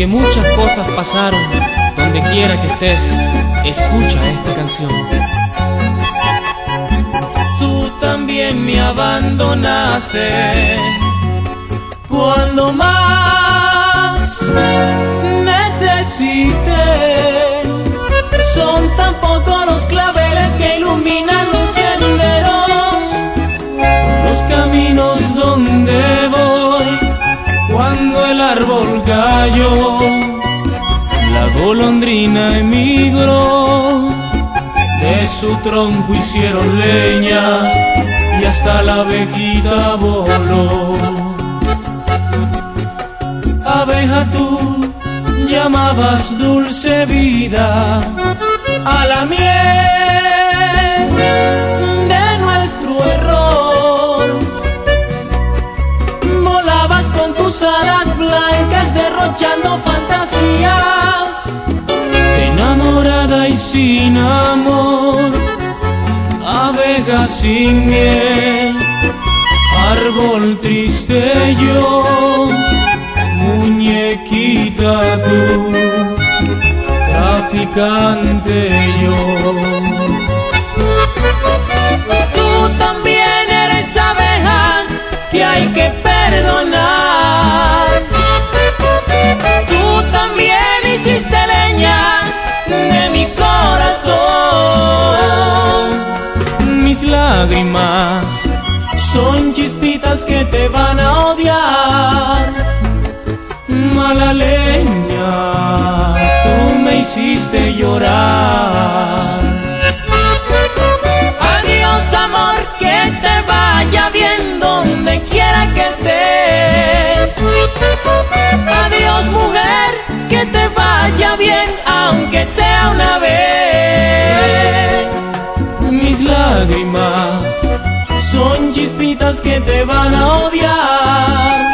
Aunque muchas cosas pasaron, donde quiera que estés, escucha esta canción. Tú también me abandonaste cuando más necesité. Cuando el árbol cayó. La golondrina emigró, de su tronco hicieron leña y hasta la abejita voló. Abeja tú llamabas dulce vida a la miel con tus alas blancas derrochando fantasías, enamorada y sin amor, abeja sin miel, árbol triste yo, muñequita tú traficante yo. Lágrimas son chispitas que te van a odiar. Mala leña tú me hiciste llorar. Chispitas que te van a odiar.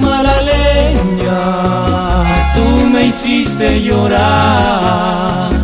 Mala leña, tú me hiciste llorar.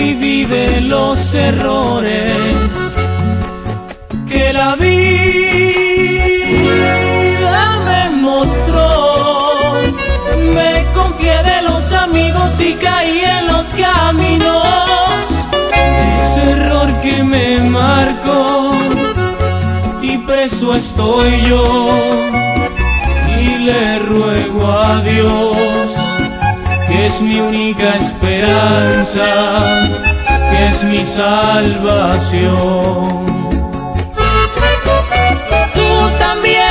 Viví de los errores que la vida me mostró. Me confié de los amigos y caí en los caminos. Ese error que me marcó y preso estoy yo. Y le ruego a Dios es mi única esperanza, que es mi salvación. Tú también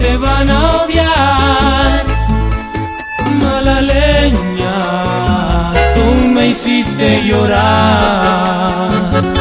te van a odiar mala leña, tú me hiciste llorar.